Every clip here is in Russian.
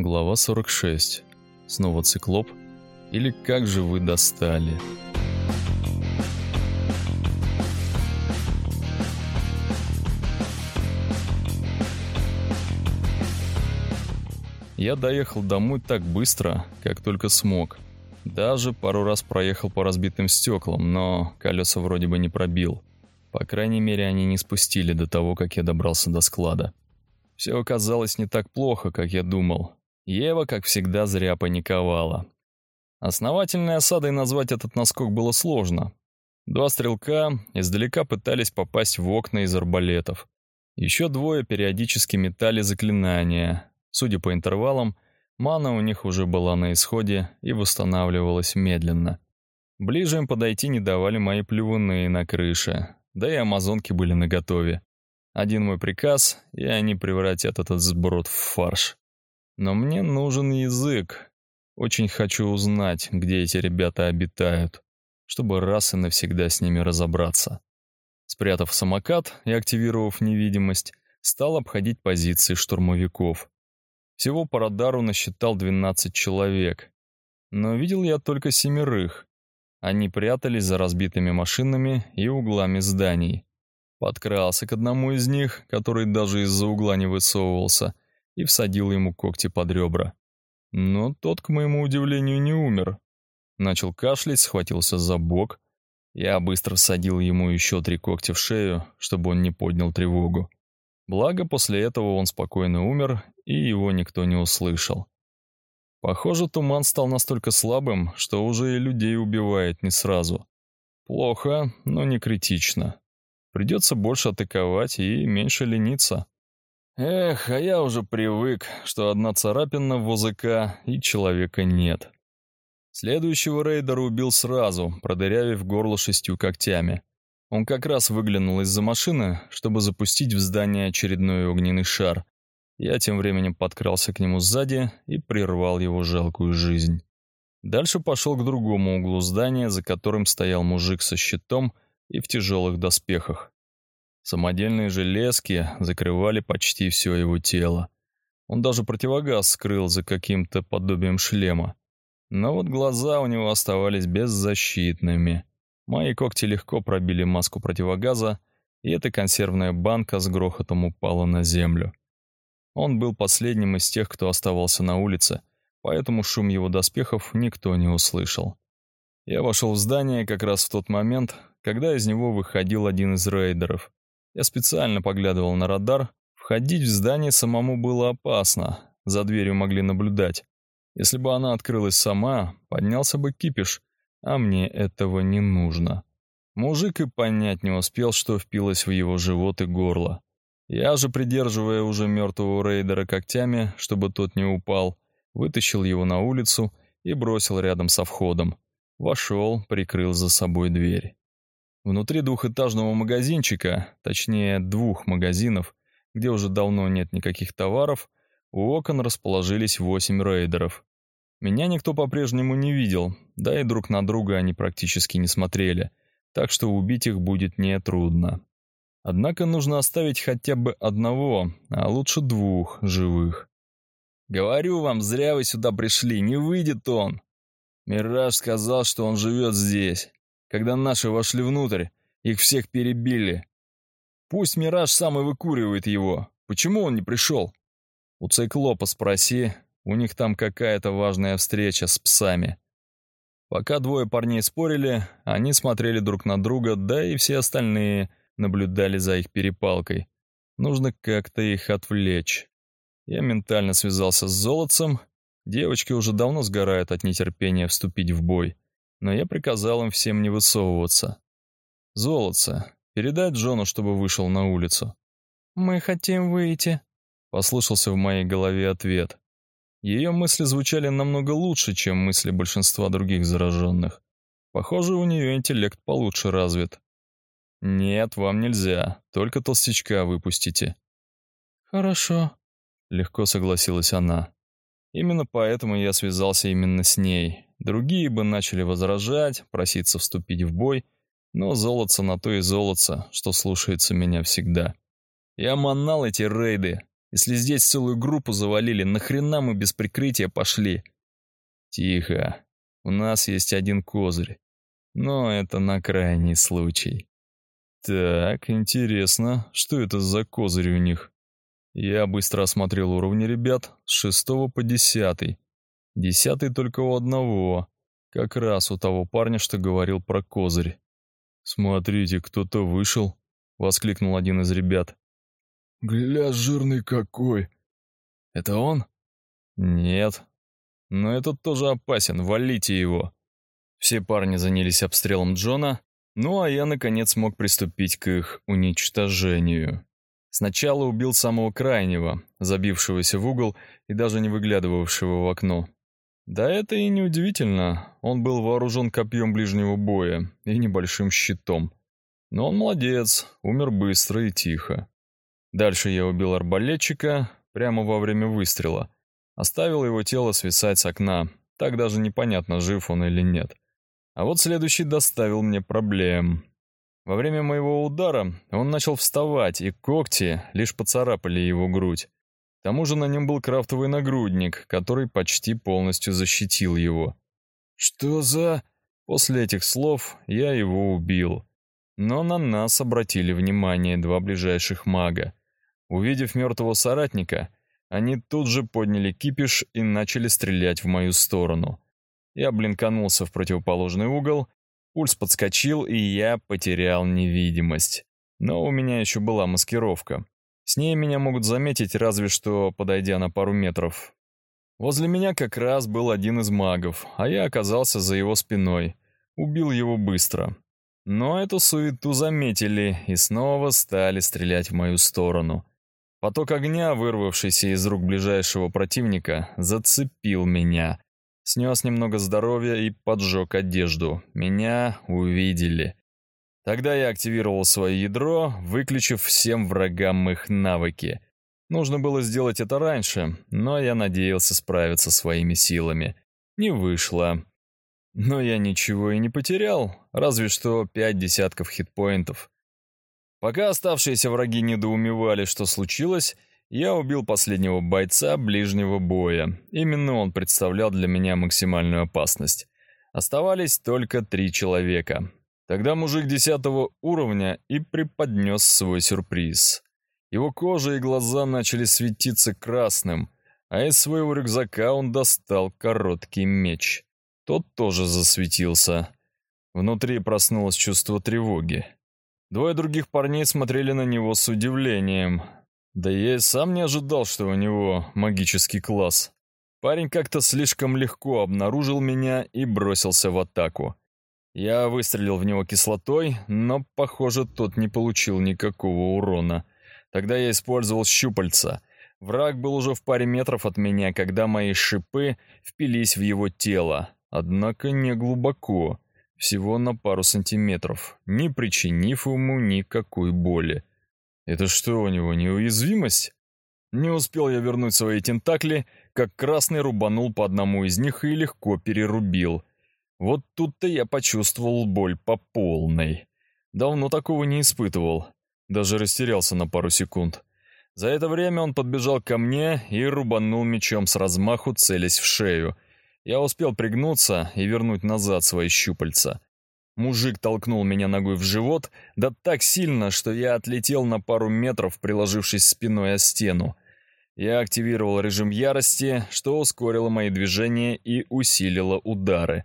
Глава 46. Снова циклоп. Или как же вы достали? Я доехал домой так быстро, как только смог. Даже пару раз проехал по разбитым стеклам, но колеса вроде бы не пробил. По крайней мере, они не спустили до того, как я добрался до склада. Все оказалось не так плохо, как я думал. Ева, как всегда, зря паниковала. Основательной осадой назвать этот наскок было сложно. Два стрелка издалека пытались попасть в окна из арбалетов. Еще двое периодически метали заклинания. Судя по интервалам, мана у них уже была на исходе и восстанавливалась медленно. Ближе им подойти не давали мои плевуны на крыше, да и амазонки были наготове. Один мой приказ, и они превратят этот сброд в фарш. Но мне нужен язык. Очень хочу узнать, где эти ребята обитают, чтобы раз и навсегда с ними разобраться. Спрятав самокат и активировав невидимость, стал обходить позиции штурмовиков. Всего по радару насчитал 12 человек. Но видел я только семерых. Они прятались за разбитыми машинами и углами зданий. Подкрался к одному из них, который даже из-за угла не высовывался — и всадил ему когти под ребра. Но тот, к моему удивлению, не умер. Начал кашлять, схватился за бок. Я быстро всадил ему еще три когтя в шею, чтобы он не поднял тревогу. Благо, после этого он спокойно умер, и его никто не услышал. Похоже, туман стал настолько слабым, что уже и людей убивает не сразу. Плохо, но не критично. Придется больше атаковать и меньше лениться. Эх, а я уже привык, что одна царапина в ОЗК и человека нет. Следующего рейдера убил сразу, продырявив горло шестью когтями. Он как раз выглянул из-за машины, чтобы запустить в здание очередной огненный шар. Я тем временем подкрался к нему сзади и прервал его жалкую жизнь. Дальше пошел к другому углу здания, за которым стоял мужик со щитом и в тяжелых доспехах. Самодельные железки закрывали почти все его тело. Он даже противогаз скрыл за каким-то подобием шлема. Но вот глаза у него оставались беззащитными. Мои когти легко пробили маску противогаза, и эта консервная банка с грохотом упала на землю. Он был последним из тех, кто оставался на улице, поэтому шум его доспехов никто не услышал. Я вошел в здание как раз в тот момент, когда из него выходил один из рейдеров. Я специально поглядывал на радар. Входить в здание самому было опасно. За дверью могли наблюдать. Если бы она открылась сама, поднялся бы кипиш, а мне этого не нужно. Мужик и понять не успел, что впилось в его живот и горло. Я же, придерживая уже мертвого рейдера когтями, чтобы тот не упал, вытащил его на улицу и бросил рядом со входом. Вошел, прикрыл за собой дверь. Внутри двухэтажного магазинчика, точнее двух магазинов, где уже давно нет никаких товаров, у окон расположились восемь рейдеров. Меня никто по-прежнему не видел, да и друг на друга они практически не смотрели, так что убить их будет нетрудно. Однако нужно оставить хотя бы одного, а лучше двух живых. «Говорю вам, зря вы сюда пришли, не выйдет он!» Мираж сказал, что он живет здесь. Когда наши вошли внутрь, их всех перебили. Пусть Мираж сам и выкуривает его. Почему он не пришел? У Циклопа спроси, у них там какая-то важная встреча с псами. Пока двое парней спорили, они смотрели друг на друга, да и все остальные наблюдали за их перепалкой. Нужно как-то их отвлечь. Я ментально связался с золотцем. Девочки уже давно сгорают от нетерпения вступить в бой но я приказал им всем не высовываться. «Золотце, передай Джону, чтобы вышел на улицу». «Мы хотим выйти», — послышался в моей голове ответ. Ее мысли звучали намного лучше, чем мысли большинства других зараженных. Похоже, у нее интеллект получше развит. «Нет, вам нельзя, только толстячка выпустите». «Хорошо», — легко согласилась она. Именно поэтому я связался именно с ней, Другие бы начали возражать, проситься вступить в бой, но золотце на то и золотце, что слушается меня всегда. Я манал эти рейды, Если здесь целую группу завалили, нахрена мы без прикрытия пошли? Тихо. У нас есть один козырь. Но это на крайний случай. Так, интересно, что это за козырь у них? Я быстро осмотрел уровни ребят с шестого по десятый. Десятый только у одного, как раз у того парня, что говорил про козырь. «Смотрите, кто-то вышел», — воскликнул один из ребят. «Гля, жирный какой!» «Это он?» «Нет. Но этот тоже опасен, валите его!» Все парни занялись обстрелом Джона, ну а я, наконец, смог приступить к их уничтожению. Сначала убил самого крайнего, забившегося в угол и даже не выглядывавшего в окно. Да это и не удивительно, он был вооружен копьем ближнего боя и небольшим щитом. Но он молодец, умер быстро и тихо. Дальше я убил арбалетчика прямо во время выстрела. Оставил его тело свисать с окна, так даже непонятно, жив он или нет. А вот следующий доставил мне проблем. Во время моего удара он начал вставать, и когти лишь поцарапали его грудь. К тому же на нем был крафтовый нагрудник, который почти полностью защитил его. «Что за...» После этих слов я его убил. Но на нас обратили внимание два ближайших мага. Увидев мертвого соратника, они тут же подняли кипиш и начали стрелять в мою сторону. Я блинканулся в противоположный угол, пульс подскочил, и я потерял невидимость. Но у меня еще была маскировка. С ней меня могут заметить, разве что подойдя на пару метров. Возле меня как раз был один из магов, а я оказался за его спиной. Убил его быстро. Но эту суету заметили и снова стали стрелять в мою сторону. Поток огня, вырвавшийся из рук ближайшего противника, зацепил меня, снес немного здоровья и поджег одежду. Меня увидели. Тогда я активировал свое ядро, выключив всем врагам их навыки. Нужно было сделать это раньше, но я надеялся справиться своими силами. Не вышло. Но я ничего и не потерял, разве что пять десятков хитпоинтов. Пока оставшиеся враги недоумевали, что случилось, я убил последнего бойца ближнего боя. Именно он представлял для меня максимальную опасность. Оставались только три человека. Тогда мужик десятого уровня и преподнес свой сюрприз. Его кожа и глаза начали светиться красным, а из своего рюкзака он достал короткий меч. Тот тоже засветился. Внутри проснулось чувство тревоги. Двое других парней смотрели на него с удивлением, да я и сам не ожидал, что у него магический класс. Парень как-то слишком легко обнаружил меня и бросился в атаку. Я выстрелил в него кислотой, но, похоже, тот не получил никакого урона. Тогда я использовал щупальца. Враг был уже в паре метров от меня, когда мои шипы впились в его тело. Однако не глубоко, всего на пару сантиметров, не причинив ему никакой боли. Это что у него, неуязвимость? Не успел я вернуть свои тентакли, как красный рубанул по одному из них и легко перерубил. Вот тут-то я почувствовал боль по полной. Давно такого не испытывал. Даже растерялся на пару секунд. За это время он подбежал ко мне и рубанул мечом с размаху, целясь в шею. Я успел пригнуться и вернуть назад свои щупальца. Мужик толкнул меня ногой в живот, да так сильно, что я отлетел на пару метров, приложившись спиной о стену. Я активировал режим ярости, что ускорило мои движения и усилило удары.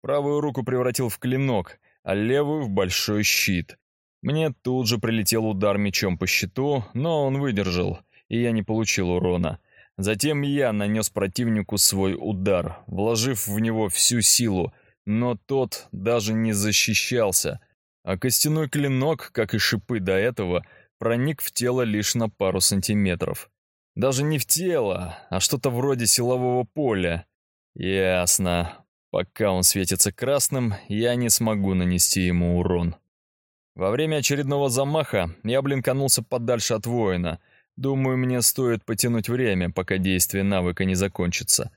Правую руку превратил в клинок, а левую — в большой щит. Мне тут же прилетел удар мечом по щиту, но он выдержал, и я не получил урона. Затем я нанес противнику свой удар, вложив в него всю силу, но тот даже не защищался, а костяной клинок, как и шипы до этого, проник в тело лишь на пару сантиметров. Даже не в тело, а что-то вроде силового поля. Ясно. Пока он светится красным, я не смогу нанести ему урон. Во время очередного замаха я блинканулся подальше от воина. Думаю, мне стоит потянуть время, пока действие навыка не закончится.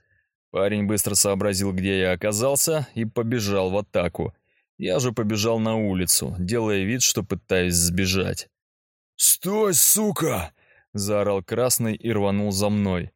Парень быстро сообразил, где я оказался, и побежал в атаку. Я же побежал на улицу, делая вид, что пытаюсь сбежать. «Стой, сука!» заорал Красный и рванул за мной.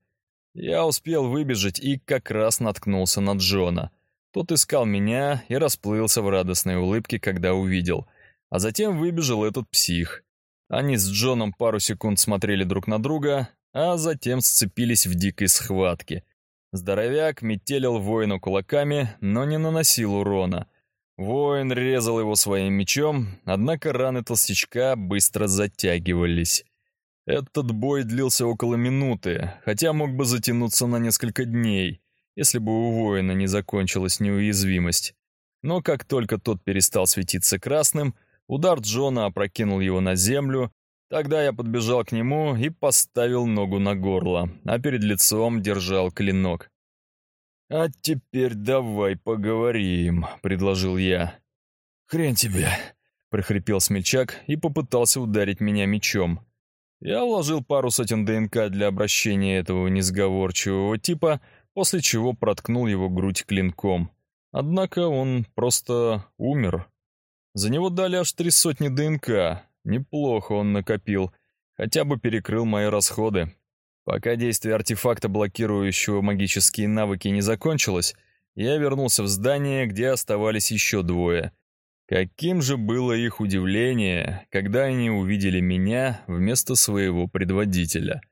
Я успел выбежать и как раз наткнулся на Джона. Тот искал меня и расплылся в радостной улыбке, когда увидел. А затем выбежал этот псих. Они с Джоном пару секунд смотрели друг на друга, а затем сцепились в дикой схватке. Здоровяк метелил воину кулаками, но не наносил урона. Воин резал его своим мечом, однако раны толстячка быстро затягивались. Этот бой длился около минуты, хотя мог бы затянуться на несколько дней, если бы у воина не закончилась неуязвимость. Но как только тот перестал светиться красным, удар Джона опрокинул его на землю, Тогда я подбежал к нему и поставил ногу на горло, а перед лицом держал клинок. «А теперь давай поговорим», — предложил я. «Хрен тебе», — прохрипел смельчак и попытался ударить меня мечом. Я вложил пару сотен ДНК для обращения этого несговорчивого типа, после чего проткнул его грудь клинком. Однако он просто умер. За него дали аж три сотни ДНК, Неплохо он накопил, хотя бы перекрыл мои расходы. Пока действие артефакта, блокирующего магические навыки, не закончилось, я вернулся в здание, где оставались еще двое. Каким же было их удивление, когда они увидели меня вместо своего предводителя.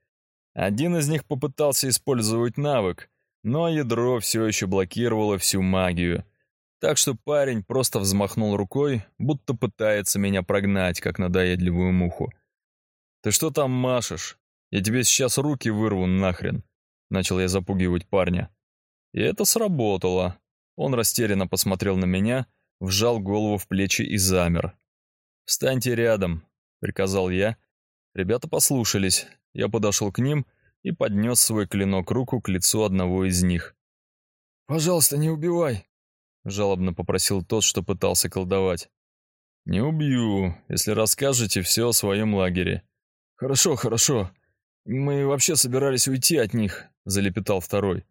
Один из них попытался использовать навык, но ядро все еще блокировало всю магию — так что парень просто взмахнул рукой, будто пытается меня прогнать, как надоедливую муху. «Ты что там машешь? Я тебе сейчас руки вырву нахрен!» Начал я запугивать парня. И это сработало. Он растерянно посмотрел на меня, вжал голову в плечи и замер. «Встаньте рядом», — приказал я. Ребята послушались. Я подошел к ним и поднес свой клинок руку к лицу одного из них. «Пожалуйста, не убивай!» Жалобно попросил тот, что пытался колдовать. «Не убью, если расскажете все о своем лагере». «Хорошо, хорошо. Мы вообще собирались уйти от них», — залепетал второй.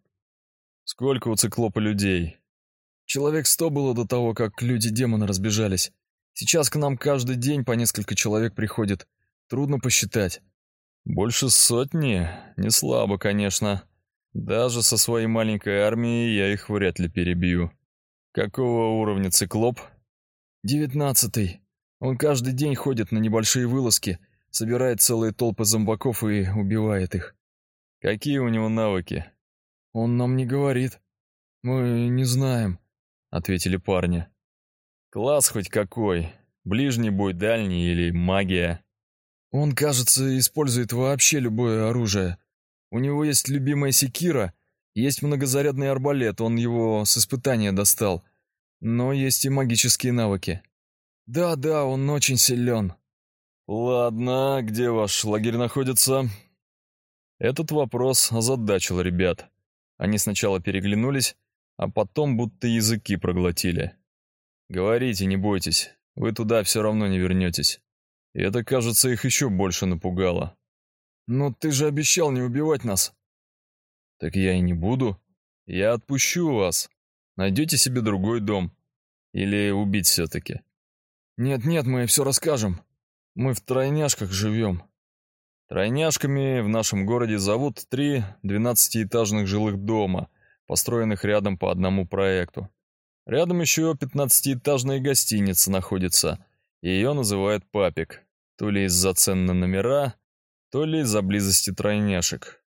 «Сколько у циклопа людей?» «Человек сто было до того, как люди-демоны разбежались. Сейчас к нам каждый день по несколько человек приходит. Трудно посчитать». «Больше сотни? Не слабо, конечно. Даже со своей маленькой армией я их вряд ли перебью». «Какого уровня циклоп?» «Девятнадцатый. Он каждый день ходит на небольшие вылазки, собирает целые толпы зомбаков и убивает их». «Какие у него навыки?» «Он нам не говорит. Мы не знаем», — ответили парни. «Класс хоть какой? Ближний бой, дальний или магия?» «Он, кажется, использует вообще любое оружие. У него есть любимая секира — есть многозарядный арбалет, он его с испытания достал. Но есть и магические навыки. Да-да, он очень силен. Ладно, где ваш лагерь находится? Этот вопрос озадачил ребят. Они сначала переглянулись, а потом будто языки проглотили. Говорите, не бойтесь, вы туда все равно не вернетесь. И это, кажется, их еще больше напугало. «Но ты же обещал не убивать нас», так я и не буду. Я отпущу вас. Найдете себе другой дом. Или убить все-таки. Нет-нет, мы все расскажем. Мы в тройняшках живем. Тройняшками в нашем городе зовут три двенадцатиэтажных жилых дома, построенных рядом по одному проекту. Рядом еще пятнадцатиэтажная гостиница находится, и ее называют «Папик», то ли из-за цен на номера, то ли из-за близости тройняшек.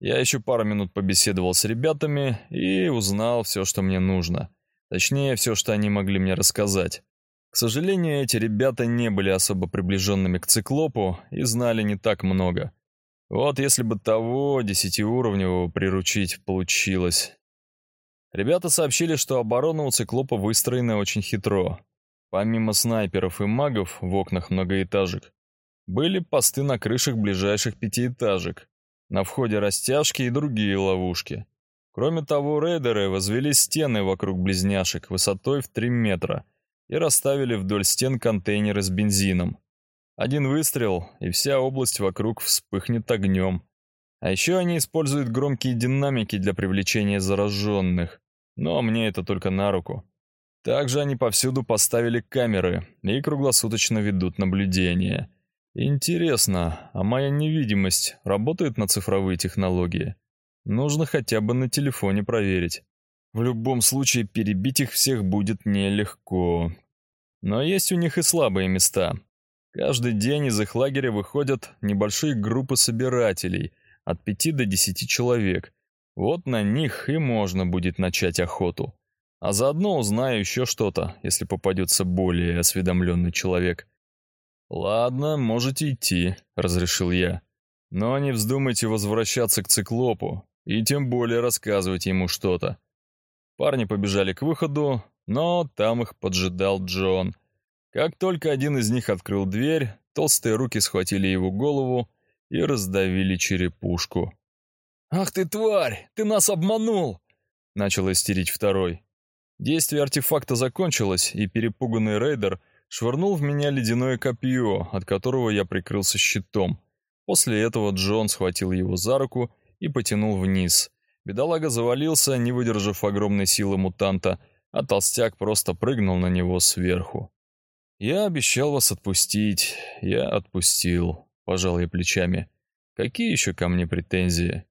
Я еще пару минут побеседовал с ребятами и узнал все, что мне нужно. Точнее, все, что они могли мне рассказать. К сожалению, эти ребята не были особо приближенными к циклопу и знали не так много. Вот если бы того десятиуровневого приручить получилось. Ребята сообщили, что оборона у циклопа выстроена очень хитро. Помимо снайперов и магов в окнах многоэтажек, были посты на крышах ближайших пятиэтажек, на входе растяжки и другие ловушки. Кроме того, рейдеры возвели стены вокруг близняшек высотой в 3 метра и расставили вдоль стен контейнеры с бензином. Один выстрел, и вся область вокруг вспыхнет огнем. А еще они используют громкие динамики для привлечения зараженных, но мне это только на руку. Также они повсюду поставили камеры и круглосуточно ведут наблюдение. Интересно, а моя невидимость работает на цифровые технологии? Нужно хотя бы на телефоне проверить. В любом случае, перебить их всех будет нелегко. Но есть у них и слабые места. Каждый день из их лагеря выходят небольшие группы собирателей, от пяти до десяти человек. Вот на них и можно будет начать охоту. А заодно узнаю еще что-то, если попадется более осведомленный человек. «Ладно, можете идти», — разрешил я. «Но не вздумайте возвращаться к циклопу, и тем более рассказывать ему что-то». Парни побежали к выходу, но там их поджидал Джон. Как только один из них открыл дверь, толстые руки схватили его голову и раздавили черепушку. «Ах ты, тварь! Ты нас обманул!» — начал истерить второй. Действие артефакта закончилось, и перепуганный рейдер швырнул в меня ледяное копье, от которого я прикрылся щитом. После этого Джон схватил его за руку и потянул вниз. Бедолага завалился, не выдержав огромной силы мутанта, а толстяк просто прыгнул на него сверху. «Я обещал вас отпустить. Я отпустил», — пожал я плечами. «Какие еще ко мне претензии?»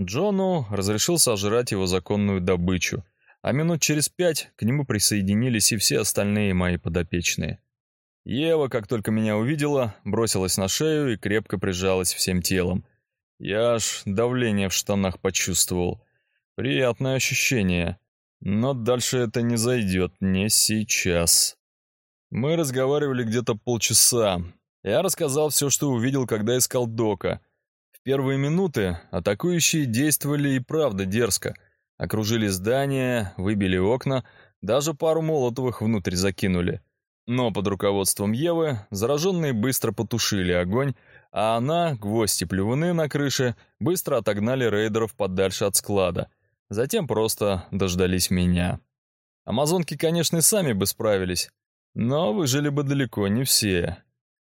Джону разрешил сожрать его законную добычу — а минут через пять к нему присоединились и все остальные мои подопечные. Ева, как только меня увидела, бросилась на шею и крепко прижалась всем телом. Я аж давление в штанах почувствовал. Приятное ощущение. Но дальше это не зайдет, не сейчас. Мы разговаривали где-то полчаса. Я рассказал все, что увидел, когда искал Дока. В первые минуты атакующие действовали и правда дерзко — Окружили здание, выбили окна, даже пару молотовых внутрь закинули. Но под руководством Евы зараженные быстро потушили огонь, а она, гвозди плевуны на крыше, быстро отогнали рейдеров подальше от склада. Затем просто дождались меня. Амазонки, конечно, и сами бы справились, но выжили бы далеко не все.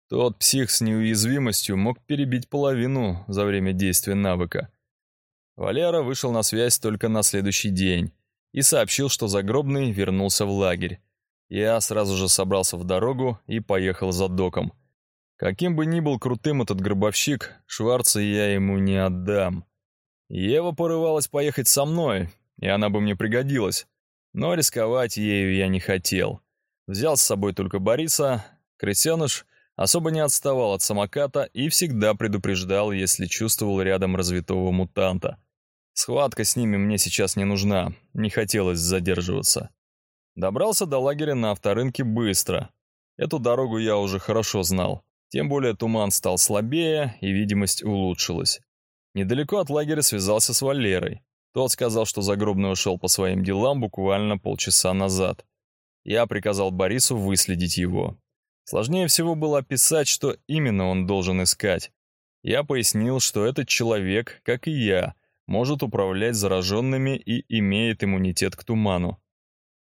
Тот псих с неуязвимостью мог перебить половину за время действия навыка. Валера вышел на связь только на следующий день и сообщил, что Загробный вернулся в лагерь. Я сразу же собрался в дорогу и поехал за доком. Каким бы ни был крутым этот гробовщик, Шварца я ему не отдам. Ева порывалась поехать со мной, и она бы мне пригодилась, но рисковать ею я не хотел. Взял с собой только Бориса, крысеныш особо не отставал от самоката и всегда предупреждал, если чувствовал рядом развитого мутанта. Схватка с ними мне сейчас не нужна, не хотелось задерживаться. Добрался до лагеря на авторынке быстро. Эту дорогу я уже хорошо знал. Тем более туман стал слабее, и видимость улучшилась. Недалеко от лагеря связался с Валерой. Тот сказал, что Загробный ушел по своим делам буквально полчаса назад. Я приказал Борису выследить его. Сложнее всего было описать, что именно он должен искать. Я пояснил, что этот человек, как и я, может управлять зараженными и имеет иммунитет к туману.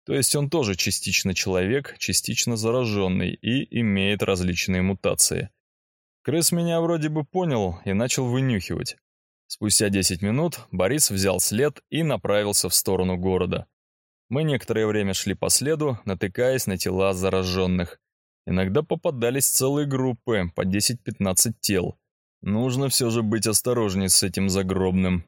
То есть он тоже частично человек, частично зараженный и имеет различные мутации. Крыс меня вроде бы понял и начал вынюхивать. Спустя 10 минут Борис взял след и направился в сторону города. Мы некоторое время шли по следу, натыкаясь на тела зараженных. Иногда попадались целые группы, по 10-15 тел. Нужно все же быть осторожней с этим загробным.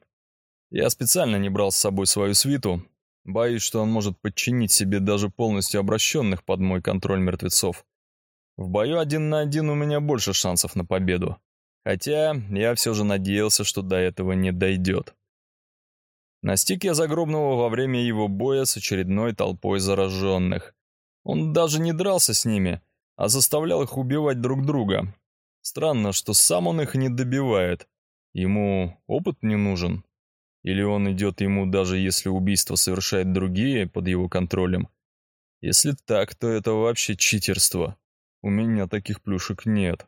Я специально не брал с собой свою свиту. Боюсь, что он может подчинить себе даже полностью обращенных под мой контроль мертвецов. В бою один на один у меня больше шансов на победу. Хотя я все же надеялся, что до этого не дойдет. Настиг я Загробного во время его боя с очередной толпой зараженных. Он даже не дрался с ними, а заставлял их убивать друг друга. Странно, что сам он их не добивает. Ему опыт не нужен. Или он идет ему даже если убийство совершают другие под его контролем? Если так, то это вообще читерство. У меня таких плюшек нет.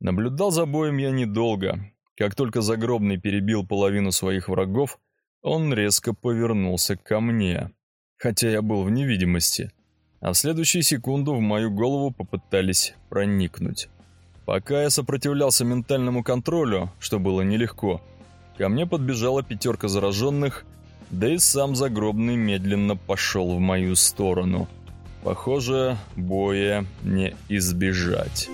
Наблюдал за боем я недолго. Как только Загробный перебил половину своих врагов, он резко повернулся ко мне. Хотя я был в невидимости. А в следующую секунду в мою голову попытались проникнуть. Пока я сопротивлялся ментальному контролю, что было нелегко, Ко мне подбежала пятерка зараженных, да и сам загробный медленно пошел в мою сторону. Похоже, боя не избежать.